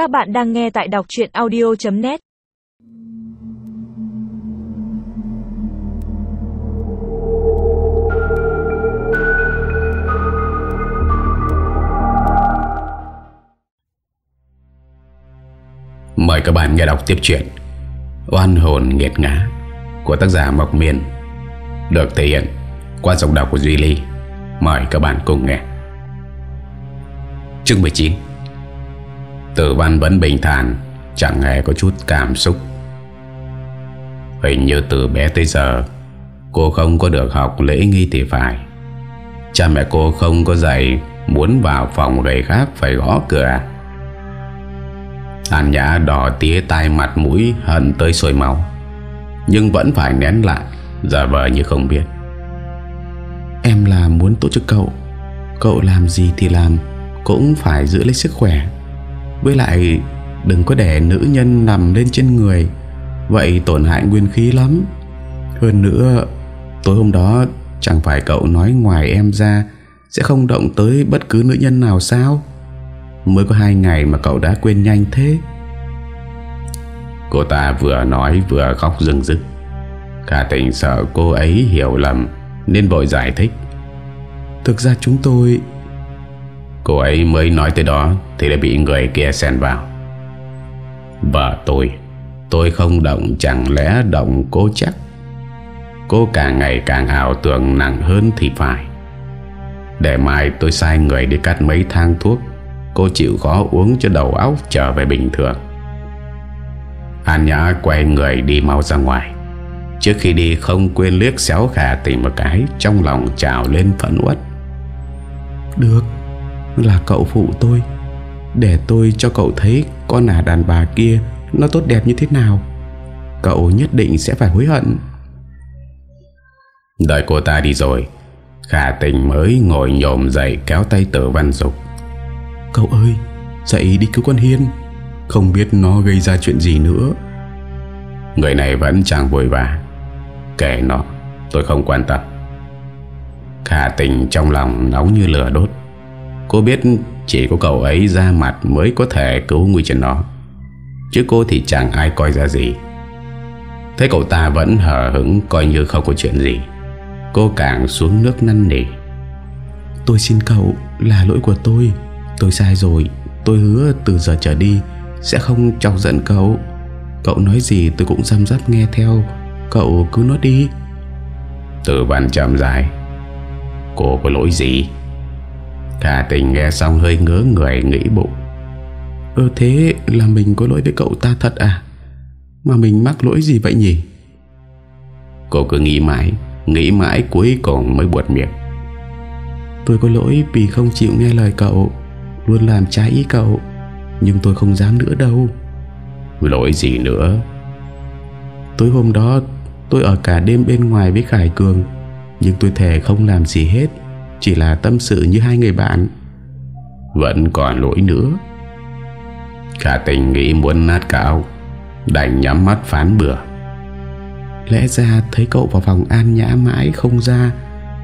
Các bạn đang nghe tại đọc chuyện audio.net Mời các bạn nghe đọc tiếp chuyện Oan hồn nghiệt ngã Của tác giả Mộc Miền, Được thể hiện qua giọng đọc của Duy Ly. Mời các bạn cùng nghe. Chương 19 Tử văn vẫn bình thản, Chẳng hề có chút cảm xúc. Hình như từ bé tới giờ, Cô không có được học lễ nghi thì phải. Cha mẹ cô không có dạy, Muốn vào phòng người khác phải gõ cửa. Hàn Nhã đỏ tía tai mặt mũi, hận tới sôi máu. Nhưng vẫn phải nén lại, Giả vờ như không biết. Em là muốn tổ chức cậu Cậu làm gì thì làm, Cũng phải giữ lấy sức khỏe. Với lại, Đừng có để nữ nhân nằm lên trên người. Vậy tổn hại nguyên khí lắm. Hơn nữa, Tối hôm đó Chẳng phải cậu nói ngoài em ra Sẽ không động tới bất cứ nữ nhân nào sao? Mới có hai ngày mà cậu đã quên nhanh thế. Cô ta vừa nói vừa khóc rừng rức Khả tình sợ cô ấy hiểu lầm, Nên vội giải thích. Thực ra chúng tôi Cô ấy mới nói tới đó Thì đã bị người kia xen vào. Vợ tôi Tôi không động, chẳng lẽ động cô chắc? Cô càng ngày càng ảo tưởng nặng hơn thì phải. Để mai tôi sai người đi cắt mấy thang thuốc, Cô chịu khó uống cho đầu óc trở về bình thường. An Nhã quay người đi mau ra ngoài. Trước khi đi không quên liếc xéo khả tìm một cái Trong lòng trào lên phẫn uất. Được. Là cậu phụ tôi. Để tôi cho cậu thấy Con ả đàn bà kia Nó tốt đẹp như thế nào Cậu nhất định sẽ phải hối hận. Đợi cô ta đi rồi Khả tình mới ngồi nhồm dậy Kéo tay tử văn dục. Cậu ơi Dậy đi cứu con Hiên Không biết nó gây ra chuyện gì nữa. Người này vẫn chẳng vội vã Kể nó Tôi không quan tâm. Khả tình trong lòng nóng như lửa đốt Cô biết chỉ có cậu ấy ra mặt Mới có thể cứu nguy cho nó. Chứ cô thì chẳng ai coi ra gì. Thế cậu ta vẫn hờ hững Coi như không có chuyện gì. Cô càng xuống nước năn nỉ. Tôi xin cậu là lỗi của tôi. Tôi sai rồi Tôi hứa từ giờ trở đi Sẽ không chọc giận cậu. Cậu nói gì tôi cũng dăm dắp nghe theo. Cậu cứ nói đi. Tử văn chậm dài. Cô có lỗi gì Cả tình nghe xong hơi ngớ người nghĩ bụng. Ơ thế là mình có lỗi với cậu ta thật à? Mà mình mắc lỗi gì vậy nhỉ? Cô cứ nghĩ mãi Nghĩ mãi cuối cùng mới buột miệng. Tôi có lỗi vì không chịu nghe lời cậu, Luôn làm trái ý cậu, Nhưng tôi không dám nữa đâu. Lỗi gì nữa? Tối hôm đó, Tôi ở cả đêm bên ngoài với Khải Cường, Nhưng tôi thề không làm gì hết. Chỉ là tâm sự như hai người bạn. Vẫn còn lỗi nữa. Khả tình nghĩ muốn nát cạo Đành nhắm mắt phán bừa. Lẽ ra thấy cậu vào phòng an nhã mãi không ra,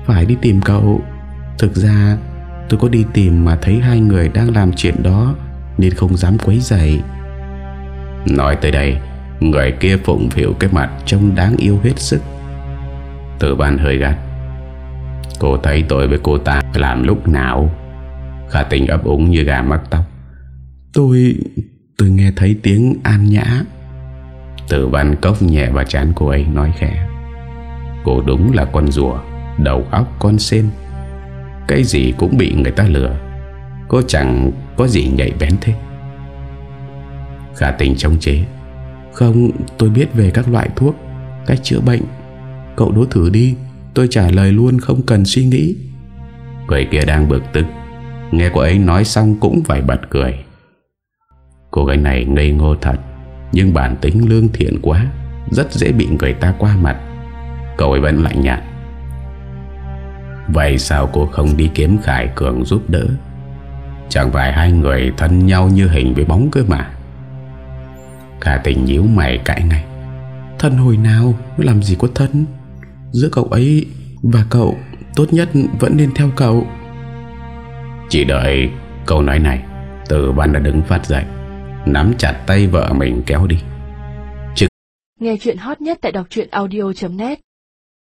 Phải đi tìm cậu. Thực ra, tôi có đi tìm mà thấy hai người đang làm chuyện đó, Nên không dám quấy dậy Nói tới đây, Người kia phụng phiểu cái mặt Trông đáng yêu hết sức. Tử ban hơi gắt. Cô thấy tôi với cô ta làm lúc nào? Khả tình ấp úng như gà mắc tóc. Tôi Tôi nghe thấy tiếng an nhã. Tử văn cốc nhẹ vào chán cô ấy nói khẽ. Cô đúng là con rùa Đầu óc con sen. Cái gì cũng bị người ta lừa. Cô chẳng có gì nhạy bén thế. Khả tình chống chế. Không tôi biết về các loại thuốc Cách chữa bệnh. Cậu đố thử đi Tôi trả lời luôn không cần suy nghĩ. Người kia đang bực tức. Nghe cô ấy nói xong cũng phải bật cười. Cô gái này ngây ngô thật Nhưng bản tính lương thiện quá Rất dễ bị người ta qua mặt. Cậu ấy vẫn lạnh nhạt. Vậy sao cô không đi kiếm Khải Cường giúp đỡ? Chẳng phải hai người thân nhau như hình với bóng cơ mà. Khả tình nhíu mày cãi ngay. Thân hồi nào? Làm gì có thân Giữa cậu ấy và cậu Tốt nhất vẫn nên theo cậu. Chỉ đợi câu nói này Từ văn đã đứng phát dậy Nắm chặt tay vợ mình kéo đi. Nghe chuyện hot nhất tại đọc audio.net